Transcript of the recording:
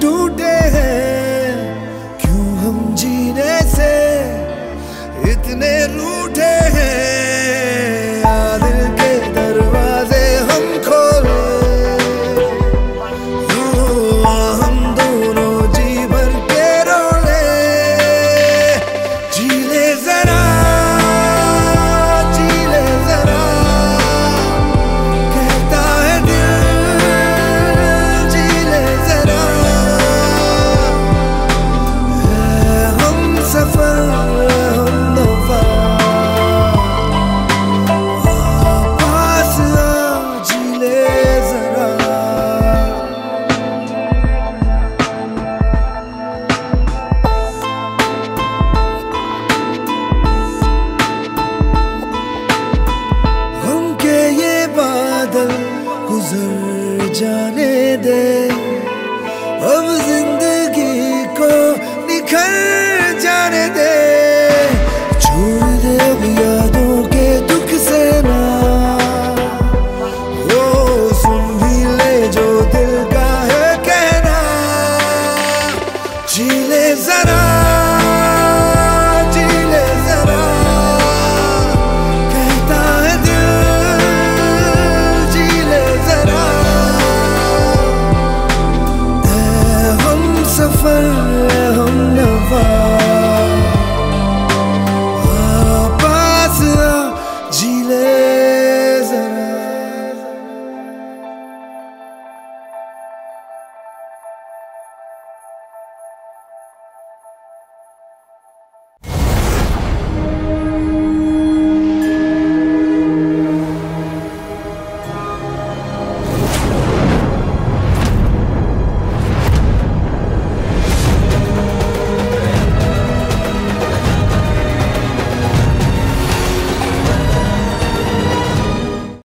टूटे हैं। क्यों हम जीने से इतने रूठे हैं? गुजर जाने दे। अब ज़िंदगी को निखर जाने दे।